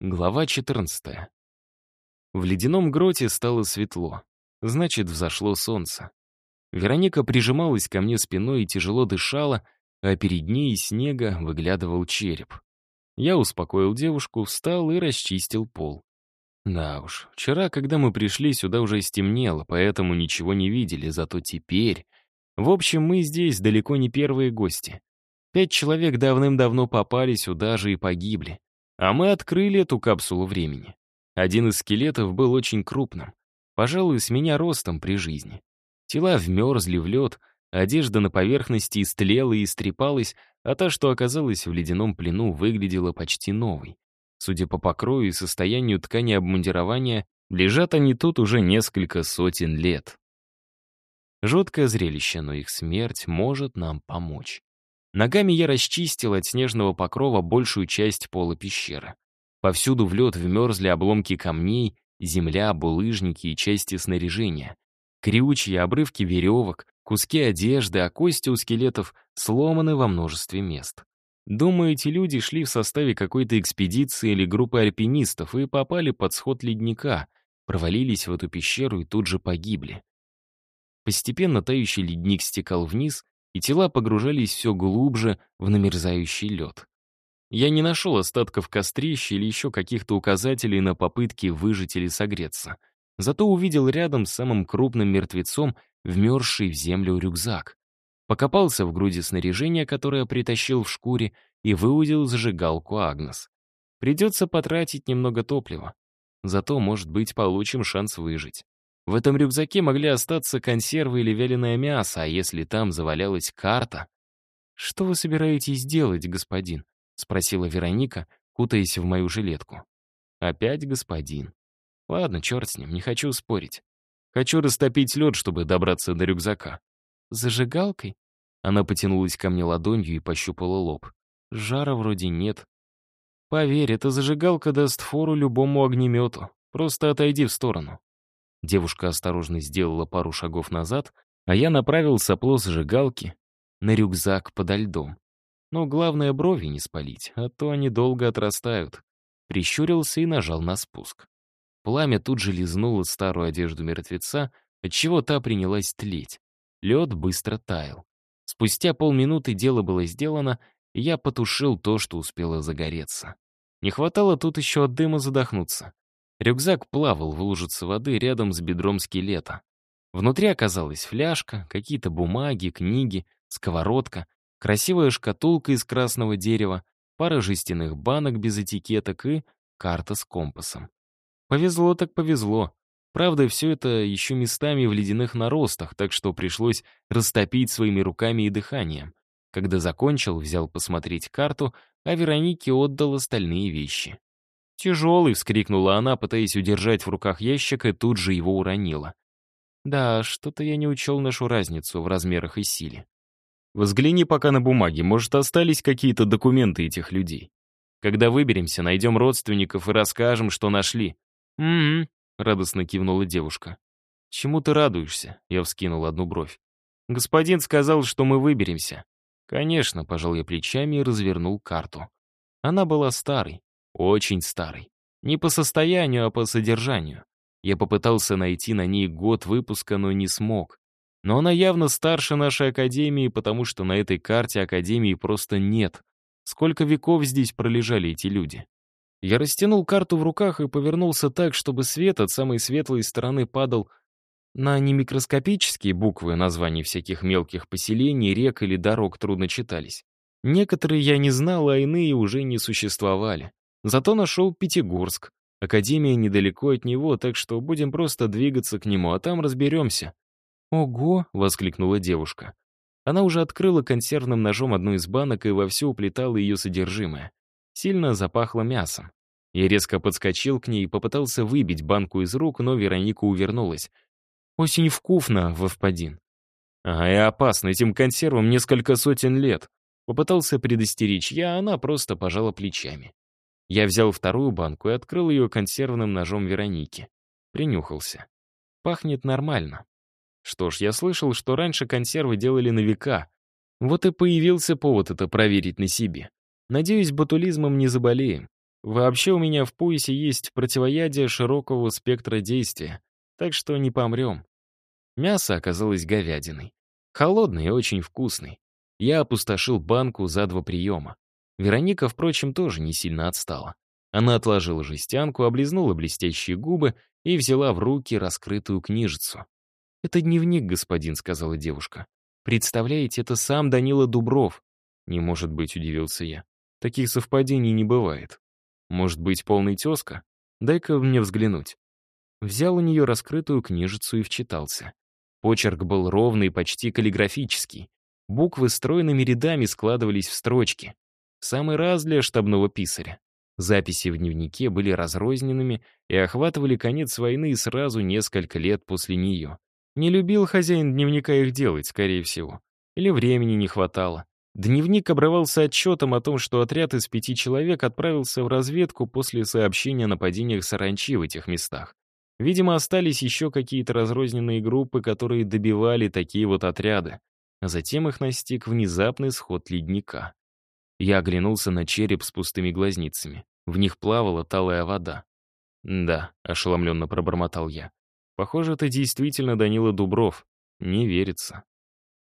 Глава 14. В ледяном гроте стало светло. Значит, взошло солнце. Вероника прижималась ко мне спиной и тяжело дышала, а перед ней из снега выглядывал череп. Я успокоил девушку, встал и расчистил пол. Да уж, вчера, когда мы пришли, сюда уже стемнело, поэтому ничего не видели, зато теперь... В общем, мы здесь далеко не первые гости. Пять человек давным-давно попали сюда же и погибли. А мы открыли эту капсулу времени. Один из скелетов был очень крупным. Пожалуй, с меня ростом при жизни. Тела вмерзли в лед, одежда на поверхности истлела и истрепалась, а та, что оказалась в ледяном плену, выглядела почти новой. Судя по покрою и состоянию ткани обмундирования, лежат они тут уже несколько сотен лет. Жуткое зрелище, но их смерть может нам помочь. Ногами я расчистил от снежного покрова большую часть пола пещеры. Повсюду в лед вмерзли обломки камней, земля, булыжники и части снаряжения. Крючья, обрывки веревок, куски одежды, а кости у скелетов сломаны во множестве мест. Думаю, эти люди шли в составе какой-то экспедиции или группы альпинистов и попали под сход ледника, провалились в эту пещеру и тут же погибли. Постепенно тающий ледник стекал вниз, и тела погружались все глубже в намерзающий лед. Я не нашел остатков кострища или еще каких-то указателей на попытки выжить или согреться. Зато увидел рядом с самым крупным мертвецом вмерзший в землю рюкзак. Покопался в груди снаряжения, которое притащил в шкуре, и выудил зажигалку Агнес. Придется потратить немного топлива. Зато, может быть, получим шанс выжить. В этом рюкзаке могли остаться консервы или вяленое мясо, а если там завалялась карта... «Что вы собираетесь делать, господин?» — спросила Вероника, кутаясь в мою жилетку. «Опять господин. Ладно, черт с ним, не хочу спорить. Хочу растопить лед, чтобы добраться до рюкзака». «Зажигалкой?» Она потянулась ко мне ладонью и пощупала лоб. Жара вроде нет. «Поверь, эта зажигалка даст фору любому огнемету. Просто отойди в сторону». Девушка осторожно сделала пару шагов назад, а я направил сопло зажигалки на рюкзак подо льдом. Но главное брови не спалить, а то они долго отрастают. Прищурился и нажал на спуск. Пламя тут же лизнуло старую одежду мертвеца, отчего та принялась тлеть. Лед быстро таял. Спустя полминуты дело было сделано, и я потушил то, что успело загореться. Не хватало тут еще от дыма задохнуться. Рюкзак плавал в лужице воды рядом с бедром скелета. Внутри оказалась фляжка, какие-то бумаги, книги, сковородка, красивая шкатулка из красного дерева, пара жестяных банок без этикеток и карта с компасом. Повезло так повезло. Правда, все это еще местами в ледяных наростах, так что пришлось растопить своими руками и дыханием. Когда закончил, взял посмотреть карту, а Веронике отдал остальные вещи. «Тяжелый!» — вскрикнула она, пытаясь удержать в руках ящик, и тут же его уронила. «Да, что-то я не учел нашу разницу в размерах и силе. Взгляни пока на бумаги, может, остались какие-то документы этих людей. Когда выберемся, найдем родственников и расскажем, что нашли». «Угу», — радостно кивнула девушка. «Чему ты радуешься?» — я вскинул одну бровь. «Господин сказал, что мы выберемся». «Конечно», — пожал я плечами и развернул карту. Она была старой, очень старый. Не по состоянию, а по содержанию. Я попытался найти на ней год выпуска, но не смог. Но она явно старше нашей Академии, потому что на этой карте Академии просто нет. Сколько веков здесь пролежали эти люди? Я растянул карту в руках и повернулся так, чтобы свет от самой светлой стороны падал на немикроскопические буквы названий всяких мелких поселений, рек или дорог трудно читались. Некоторые я не знал, а иные уже не существовали. Зато нашел Пятигорск. Академия недалеко от него, так что будем просто двигаться к нему, а там разберемся. «Ого!» — воскликнула девушка. Она уже открыла консервным ножом одну из банок и вовсю уплетала ее содержимое. Сильно запахло мясом. Я резко подскочил к ней и попытался выбить банку из рук, но Вероника увернулась. «Очень вкусно, Вовпадин». «Ага, и опасно, этим консервам несколько сотен лет». Попытался предостеречь я, а она просто пожала плечами. Я взял вторую банку и открыл ее консервным ножом Вероники. Принюхался. Пахнет нормально. Что ж, я слышал, что раньше консервы делали на века. Вот и появился повод это проверить на себе. Надеюсь, ботулизмом не заболеем. Вообще у меня в поясе есть противоядие широкого спектра действия, так что не помрем. Мясо оказалось говядиной. Холодный и очень вкусный. Я опустошил банку за два приема. Вероника, впрочем, тоже не сильно отстала. Она отложила жестянку, облизнула блестящие губы и взяла в руки раскрытую книжицу. «Это дневник, господин», — сказала девушка. «Представляете, это сам Данила Дубров». «Не может быть», — удивился я. «Таких совпадений не бывает. Может быть, полный тезка? Дай-ка мне взглянуть». Взял у нее раскрытую книжицу и вчитался. Почерк был ровный, почти каллиграфический. Буквы стройными рядами складывались в строчки. Самый раз для штабного писаря. Записи в дневнике были разрозненными и охватывали конец войны сразу несколько лет после нее. Не любил хозяин дневника их делать, скорее всего. Или времени не хватало. Дневник обрывался отчетом о том, что отряд из пяти человек отправился в разведку после сообщения о нападениях саранчи в этих местах. Видимо, остались еще какие-то разрозненные группы, которые добивали такие вот отряды. А затем их настиг внезапный сход ледника. Я оглянулся на череп с пустыми глазницами. В них плавала талая вода. «Да», — ошеломленно пробормотал я. «Похоже, это действительно Данила Дубров. Не верится».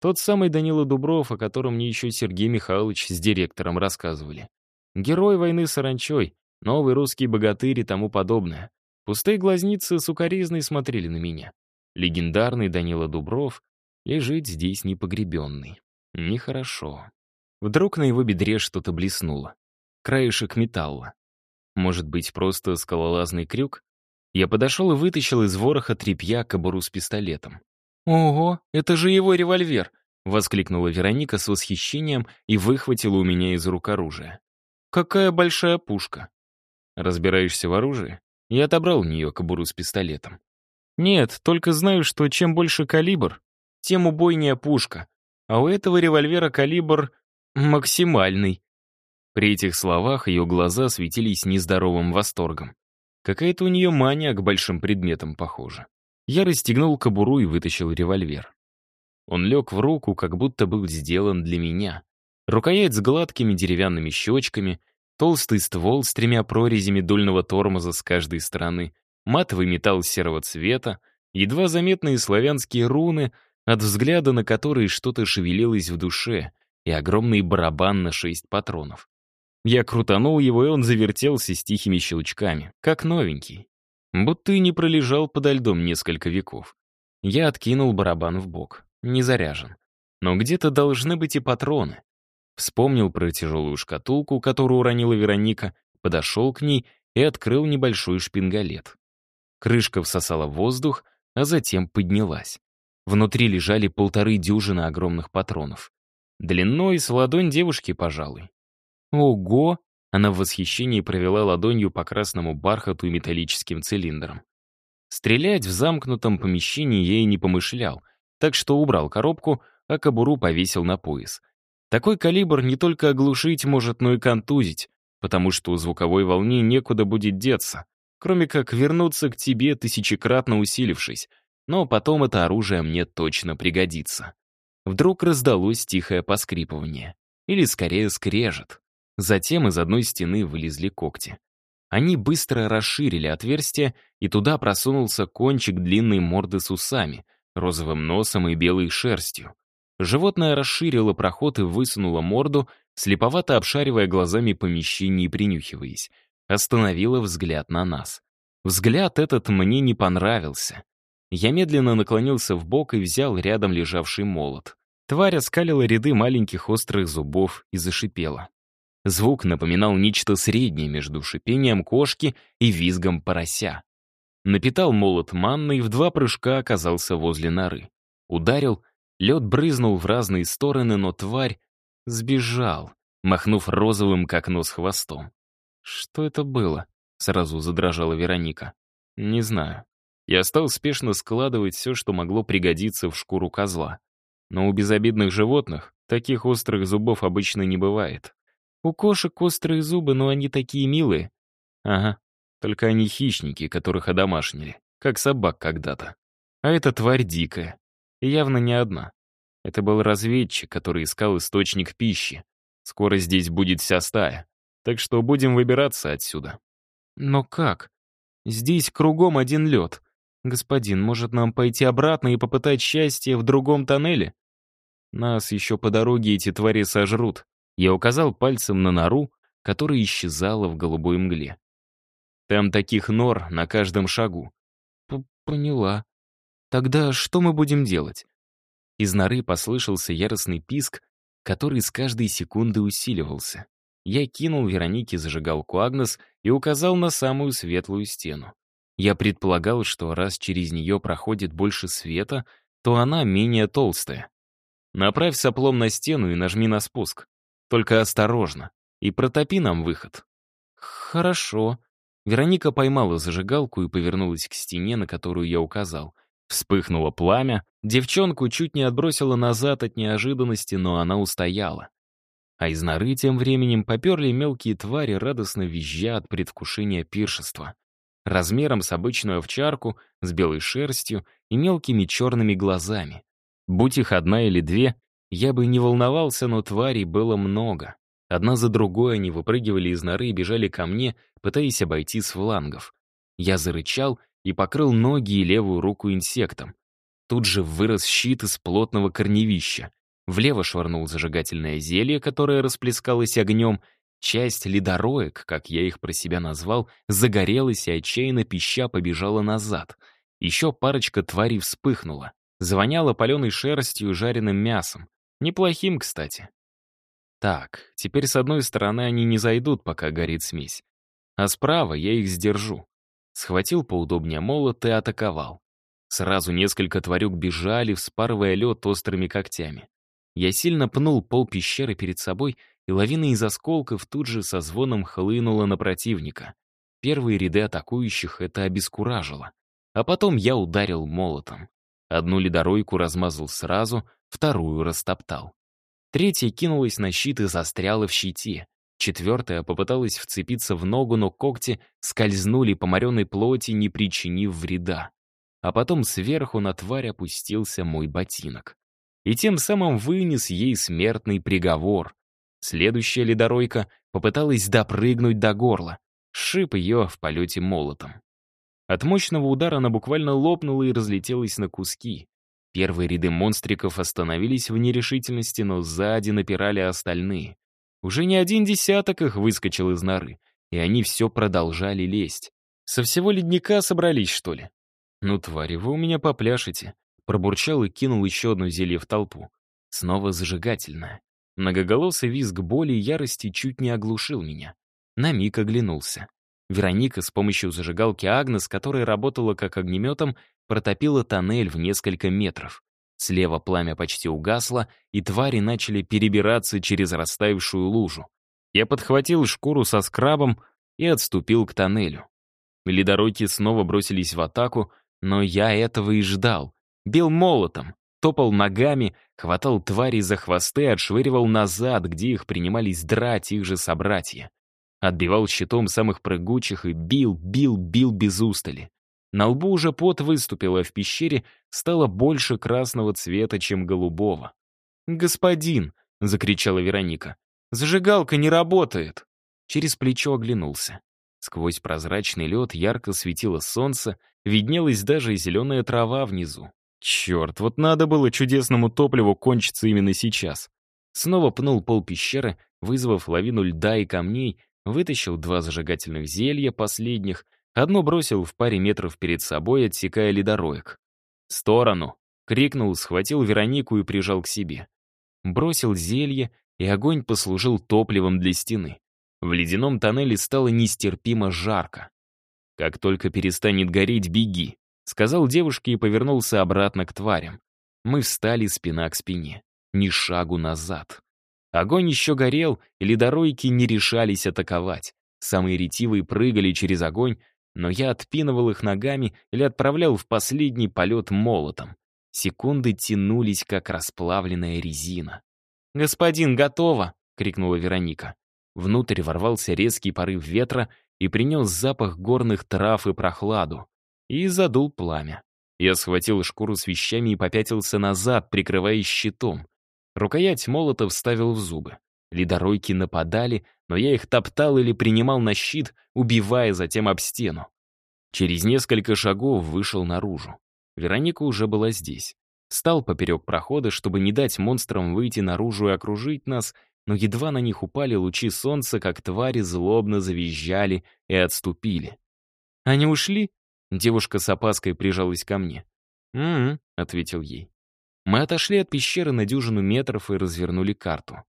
Тот самый Данила Дубров, о котором мне еще Сергей Михайлович с директором рассказывали. Герой войны с Оранчой, новый русский богатырь и тому подобное. Пустые глазницы сукоризной смотрели на меня. Легендарный Данила Дубров лежит здесь непогребенный. Нехорошо. Вдруг на его бедре что-то блеснуло. Краешек металла. Может быть, просто скалолазный крюк? Я подошел и вытащил из вороха тряпья кобуру с пистолетом. «Ого, это же его револьвер!» — воскликнула Вероника с восхищением и выхватила у меня из рук оружие. «Какая большая пушка!» «Разбираешься в оружии?» Я отобрал у нее кобуру с пистолетом. «Нет, только знаю, что чем больше калибр, тем убойнее пушка. А у этого револьвера калибр максимальный. При этих словах ее глаза светились нездоровым восторгом. Какая-то у нее мания к большим предметам похожа. Я расстегнул кобуру и вытащил револьвер. Он лег в руку, как будто был сделан для меня. Рукоять с гладкими деревянными щечками, толстый ствол с тремя прорезями дульного тормоза с каждой стороны, матовый металл серого цвета, едва заметные славянские руны, от взгляда на которые что-то шевелилось в душе — и огромный барабан на шесть патронов. Я крутанул его, и он завертелся с тихими щелчками, как новенький. Будто и не пролежал подо льдом несколько веков. Я откинул барабан в бок. Не заряжен. Но где-то должны быть и патроны. Вспомнил про тяжелую шкатулку, которую уронила Вероника, подошел к ней и открыл небольшой шпингалет. Крышка всосала воздух, а затем поднялась. Внутри лежали полторы дюжины огромных патронов. Длиной с ладонь девушки, пожалуй. Ого! Она в восхищении провела ладонью по красному бархату и металлическим цилиндрам. Стрелять в замкнутом помещении и не помышлял, так что убрал коробку, а кобуру повесил на пояс. Такой калибр не только оглушить может, но и контузить, потому что у звуковой волны некуда будет деться, кроме как вернуться к тебе, тысячекратно усилившись, но потом это оружие мне точно пригодится. Вдруг раздалось тихое поскрипывание. Или скорее скрежет. Затем из одной стены вылезли когти. Они быстро расширили отверстие, и туда просунулся кончик длинной морды с усами, розовым носом и белой шерстью. Животное расширило проход и высунуло морду, слеповато обшаривая глазами помещение и принюхиваясь. Остановило взгляд на нас. Взгляд этот мне не понравился. Я медленно наклонился в бок и взял рядом лежавший молот. Тварь оскалила ряды маленьких острых зубов и зашипела. Звук напоминал нечто среднее между шипением кошки и визгом порося. Напитал молот манной и в два прыжка оказался возле норы. Ударил, лед брызнул в разные стороны, но тварь сбежал, махнув розовым, как нос, хвостом. «Что это было?» — сразу задрожала Вероника. «Не знаю. Я стал спешно складывать все, что могло пригодиться в шкуру козла. Но у безобидных животных таких острых зубов обычно не бывает. У кошек острые зубы, но они такие милые. Ага, только они хищники, которых одомашнили, как собак когда-то. А эта тварь дикая. И явно не одна. Это был разведчик, который искал источник пищи. Скоро здесь будет вся стая. так что будем выбираться отсюда». «Но как? Здесь кругом один лед. Господин, может нам пойти обратно и попытать счастье в другом тоннеле?» «Нас еще по дороге эти твари сожрут». Я указал пальцем на нору, которая исчезала в голубой мгле. Там таких нор на каждом шагу. П Поняла. Тогда что мы будем делать? Из норы послышался яростный писк, который с каждой секунды усиливался. Я кинул Веронике зажигалку Агнес и указал на самую светлую стену. Я предполагал, что раз через нее проходит больше света, то она менее толстая. Направь соплом на стену и нажми на спуск. Только осторожно. И протопи нам выход. Хорошо. Вероника поймала зажигалку и повернулась к стене, на которую я указал. Вспыхнуло пламя, девчонку чуть не отбросило назад от неожиданности, но она устояла. А из норы тем временем поперли мелкие твари, радостно визжа от предвкушения пиршества. Размером с обычную овчарку, с белой шерстью и мелкими черными глазами. Будь их одна или две, я бы не волновался, но тварей было много. Одна за другой они выпрыгивали из норы и бежали ко мне, пытаясь обойти с флангов. Я зарычал и покрыл ноги и левую руку инсектом. Тут же вырос щит из плотного корневища. Влево швырнул зажигательное зелье, которое расплескалось огнем. Часть ледороек, как я их про себя назвал, загорелась и отчаянно пища побежала назад. Еще парочка тварей вспыхнула. Звоняло паленой шерстью и жареным мясом. Неплохим, кстати. Так, теперь с одной стороны они не зайдут, пока горит смесь. А справа я их сдержу. Схватил поудобнее молот и атаковал. Сразу несколько тварюк бежали, вспарывая лед острыми когтями. Я сильно пнул пол пещеры перед собой, и лавина из осколков тут же со звоном хлынула на противника. Первые ряды атакующих это обескуражило. А потом я ударил молотом. Одну ледоройку размазал сразу, вторую растоптал. Третья кинулась на щит и застряла в щите. Четвертая попыталась вцепиться в ногу, но когти скользнули по моренной плоти, не причинив вреда. А потом сверху на тварь опустился мой ботинок. И тем самым вынес ей смертный приговор. Следующая ледоройка попыталась допрыгнуть до горла, шип ее в полете молотом. От мощного удара она буквально лопнула и разлетелась на куски. Первые ряды монстриков остановились в нерешительности, но сзади напирали остальные. Уже не один десяток их выскочил из норы, и они все продолжали лезть. Со всего ледника собрались, что ли? Ну, твари, вы у меня попляшете. Пробурчал и кинул еще одно зелье в толпу. Снова зажигательное. Многоголосый визг боли и ярости чуть не оглушил меня. На миг оглянулся. Вероника с помощью зажигалки Агнес, которая работала как огнеметом, протопила тоннель в несколько метров. Слева пламя почти угасло, и твари начали перебираться через растаявшую лужу. Я подхватил шкуру со скрабом и отступил к тоннелю. Ледоройки снова бросились в атаку, но я этого и ждал. Бил молотом, топал ногами, хватал тварей за хвосты отшвыривал назад, где их принимались драть их же собратья. Отбивал щитом самых прыгучих и бил, бил, бил без устали. На лбу уже пот выступил, а в пещере стало больше красного цвета, чем голубого. «Господин!» — закричала Вероника. «Зажигалка не работает!» Через плечо оглянулся. Сквозь прозрачный лед ярко светило солнце, виднелась даже зеленая трава внизу. Черт, вот надо было чудесному топливу кончиться именно сейчас. Снова пнул пол пещеры, вызвав лавину льда и камней, вытащил два зажигательных зелья, последних, Одно бросил в паре метров перед собой, отсекая ледороек. «Сторону!» — крикнул, схватил Веронику и прижал к себе. Бросил зелье, и огонь послужил топливом для стены. В ледяном тоннеле стало нестерпимо жарко. «Как только перестанет гореть, беги», — сказал девушке и повернулся обратно к тварям. Мы встали спина к спине, ни шагу назад. Огонь еще горел, и ледоройки не решались атаковать. Самые ретивые прыгали через огонь, но я отпинывал их ногами или отправлял в последний полет молотом. Секунды тянулись, как расплавленная резина. «Господин, готово!» — крикнула Вероника. Внутрь ворвался резкий порыв ветра и принес запах горных трав и прохладу. И задул пламя. Я схватил шкуру с вещами и попятился назад, прикрываясь щитом. Рукоять молота вставил в зубы. Ледоройки нападали, но я их топтал или принимал на щит, убивая затем об стену. Через несколько шагов вышел наружу. Вероника уже была здесь. Стал поперек прохода, чтобы не дать монстрам выйти наружу и окружить нас, но едва на них упали лучи солнца, как твари злобно завизжали и отступили. «Они ушли?» Девушка с опаской прижалась ко мне. «М-м», ответил ей. Мы отошли от пещеры на дюжину метров и развернули карту.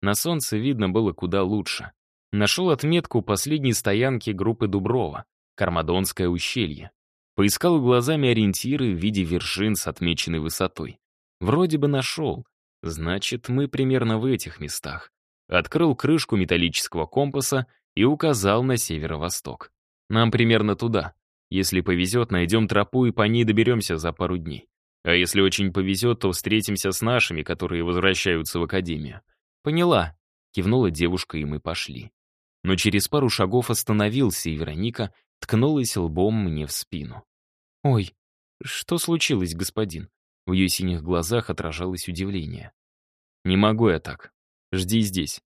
На солнце видно было куда лучше. Нашел отметку последней стоянки группы Дуброва, Кармадонское ущелье. Поискал глазами ориентиры в виде вершин с отмеченной высотой. Вроде бы нашел. Значит, мы примерно в этих местах. Открыл крышку металлического компаса и указал на северо-восток. Нам примерно туда. Если повезет, найдем тропу и по ней доберемся за пару дней. А если очень повезет, то встретимся с нашими, которые возвращаются в академию. Поняла. Кивнула девушка, и мы пошли. Но через пару шагов остановился, и Вероника ткнулась лбом мне в спину. «Ой, что случилось, господин?» В ее синих глазах отражалось удивление. «Не могу я так. Жди здесь».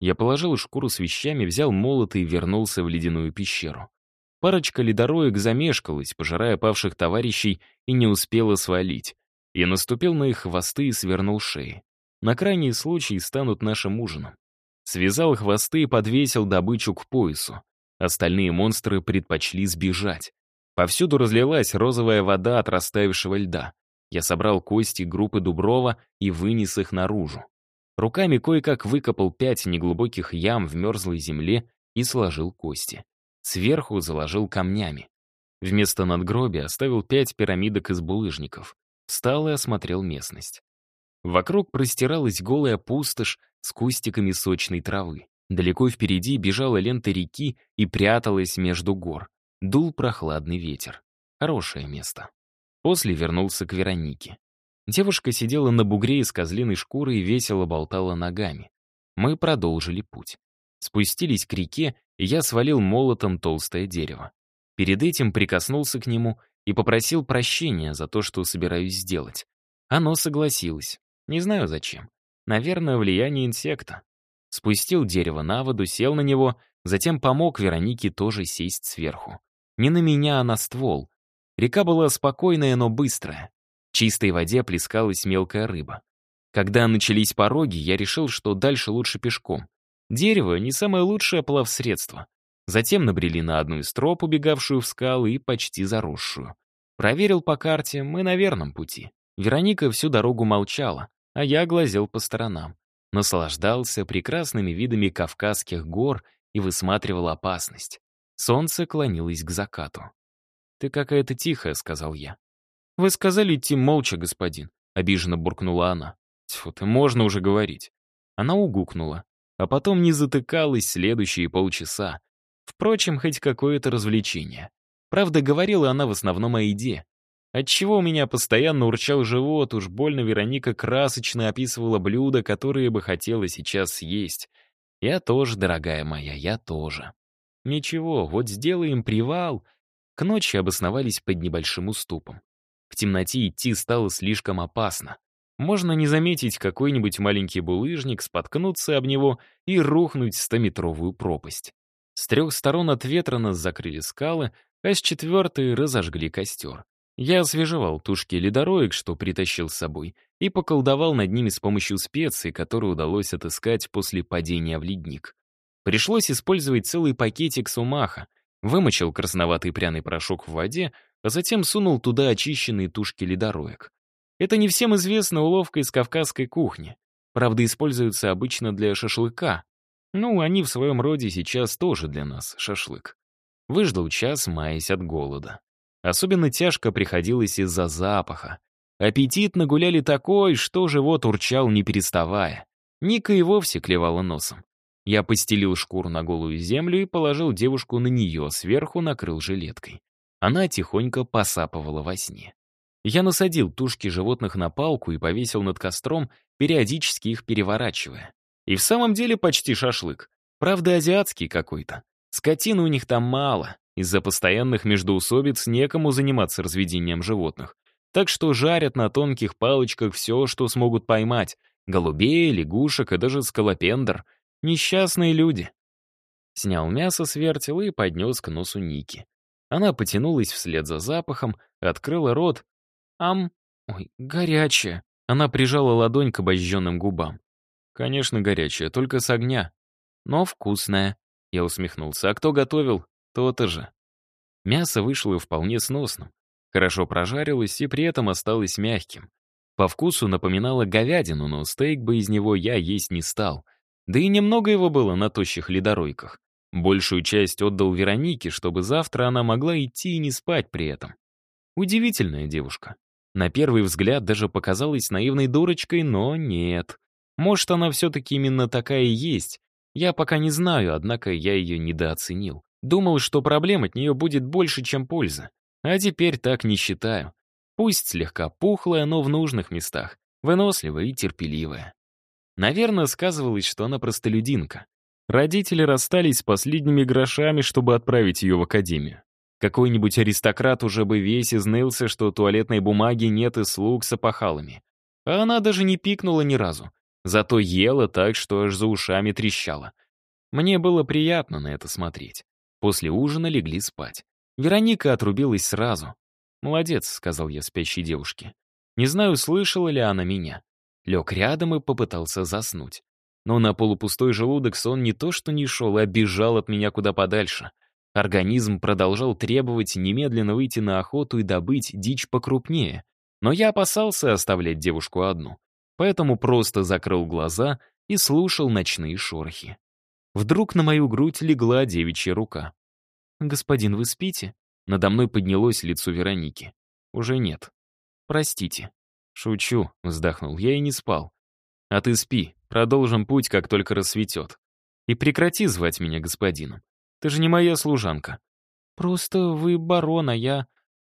Я положил шкуру с вещами, взял молот и вернулся в ледяную пещеру. Парочка ледороек замешкалась, пожирая павших товарищей, и не успела свалить. Я наступил на их хвосты и свернул шеи. На крайний случай станут нашим ужином. Связал хвосты и подвесил добычу к поясу. Остальные монстры предпочли сбежать. Повсюду разлилась розовая вода от растаявшего льда. Я собрал кости группы Дуброва и вынес их наружу. Руками кое-как выкопал пять неглубоких ям в мерзлой земле и сложил кости. Сверху заложил камнями. Вместо надгробия оставил пять пирамидок из булыжников. Встал и осмотрел местность. Вокруг простиралась голая пустошь с кустиками сочной травы. Далеко впереди бежала лента реки и пряталась между гор. Дул прохладный ветер. Хорошее место. После вернулся к Веронике. Девушка сидела на бугре из козлиной шкуры и весело болтала ногами. Мы продолжили путь. Спустились к реке я свалил молотом толстое дерево. Перед этим прикоснулся к нему и попросил прощения за то, что собираюсь сделать. Оно согласилось. Не знаю зачем. Наверное, влияние инсекта. Спустил дерево на воду, сел на него, затем помог Веронике тоже сесть сверху. Не на меня, а на ствол. Река была спокойная, но быстрая. В чистой воде плескалась мелкая рыба. Когда начались пороги, я решил, что дальше лучше пешком. Дерево — не самое лучшее плавсредство. Затем набрели на одну из троп, убегавшую в скалы и почти заросшую. Проверил по карте, мы на верном пути. Вероника всю дорогу молчала, а я глазел по сторонам. Наслаждался прекрасными видами Кавказских гор и высматривал опасность. Солнце клонилось к закату. «Ты какая-то тихая», — сказал я. «Вы сказали идти молча, господин», — обиженно буркнула она. «Тьфу ты, можно уже говорить». Она угукнула а потом не затыкалась следующие полчаса. Впрочем, хоть какое-то развлечение. Правда, говорила она в основном о еде. Отчего у меня постоянно урчал живот, уж больно Вероника красочно описывала блюда, которые бы хотела сейчас съесть. Я тоже, дорогая моя, я тоже. Ничего, вот сделаем привал. К ночи обосновались под небольшим уступом. В темноте идти стало слишком опасно. Можно не заметить какой-нибудь маленький булыжник, споткнуться об него и рухнуть в стометровую пропасть. С трех сторон от ветра нас закрыли скалы, а с четвертой разожгли костер. Я освежевал тушки ледороек, что притащил с собой, и поколдовал над ними с помощью специй, которые удалось отыскать после падения в ледник. Пришлось использовать целый пакетик сумаха, вымочил красноватый пряный порошок в воде, а затем сунул туда очищенные тушки ледороек. Это не всем известная уловка из кавказской кухни. Правда, используется обычно для шашлыка. Ну, они в своем роде сейчас тоже для нас шашлык. Выждал час, маясь от голода. Особенно тяжко приходилось из-за запаха. Аппетит нагуляли такой, что живот урчал не переставая. Ника и вовсе клевала носом. Я постелил шкуру на голую землю и положил девушку на нее, сверху накрыл жилеткой. Она тихонько посапывала во сне. Я насадил тушки животных на палку и повесил над костром, периодически их переворачивая. И в самом деле почти шашлык. Правда, азиатский какой-то. Скотины у них там мало. Из-за постоянных междоусобиц некому заниматься разведением животных. Так что жарят на тонких палочках все, что смогут поймать. Голубей, лягушек и даже скалопендр. Несчастные люди. Снял мясо с вертела и поднес к носу Ники. Она потянулась вслед за запахом, открыла рот. «Ам... Ой, горячее!» Она прижала ладонь к обожженным губам. «Конечно, горячее, только с огня. Но вкусное». Я усмехнулся. «А кто готовил? То-то же». Мясо вышло вполне сносным. Хорошо прожарилось и при этом осталось мягким. По вкусу напоминало говядину, но стейк бы из него я есть не стал. Да и немного его было на тощих ледоройках. Большую часть отдал Веронике, чтобы завтра она могла идти и не спать при этом. Удивительная девушка. На первый взгляд даже показалась наивной дурочкой, но нет. Может, она все-таки именно такая и есть. Я пока не знаю, однако я ее недооценил. Думал, что проблем от нее будет больше, чем польза. А теперь так не считаю. Пусть слегка пухлая, но в нужных местах, выносливая и терпеливая. Наверное, сказывалось, что она простолюдинка. Родители расстались с последними грошами, чтобы отправить ее в академию. Какой-нибудь аристократ уже бы весь изнылся, что туалетной бумаги нет и слуг с опахалами. А она даже не пикнула ни разу. Зато ела так, что аж за ушами трещала. Мне было приятно на это смотреть. После ужина легли спать. Вероника отрубилась сразу. «Молодец», — сказал я спящей девушке. Не знаю, слышала ли она меня. Лег рядом и попытался заснуть. Но на полупустой желудок сон не то что не шел, а бежал от меня куда подальше. Организм продолжал требовать немедленно выйти на охоту и добыть дичь покрупнее. Но я опасался оставлять девушку одну. Поэтому просто закрыл глаза и слушал ночные шорохи. Вдруг на мою грудь легла девичья рука. «Господин, вы спите?» Надо мной поднялось лицо Вероники. «Уже нет. Простите». «Шучу», — вздохнул. «Я и не спал. А ты спи, продолжим путь, как только рассветет. И прекрати звать меня господином. Ты же не моя служанка. Просто вы барон, а я...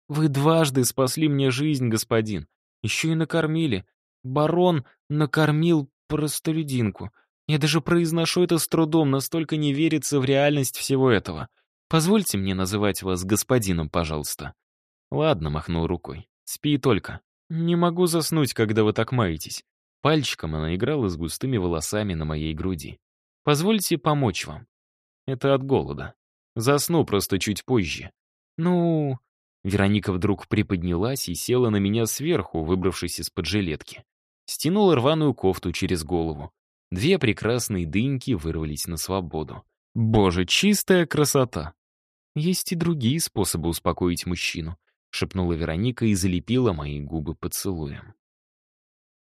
Вы дважды спасли мне жизнь, господин. Еще и накормили. Барон накормил простолюдинку. Я даже произношу это с трудом, настолько не верится в реальность всего этого. Позвольте мне называть вас господином, пожалуйста. Ладно, махнул рукой. Спи только. Не могу заснуть, когда вы так маетесь. Пальчиком она играла с густыми волосами на моей груди. «Позвольте помочь вам». Это от голода. Засну просто чуть позже. Ну... Вероника вдруг приподнялась и села на меня сверху, выбравшись из-под жилетки. Стянула рваную кофту через голову. Две прекрасные дыньки вырвались на свободу. Боже, чистая красота! Есть и другие способы успокоить мужчину, шепнула Вероника и залепила мои губы поцелуем.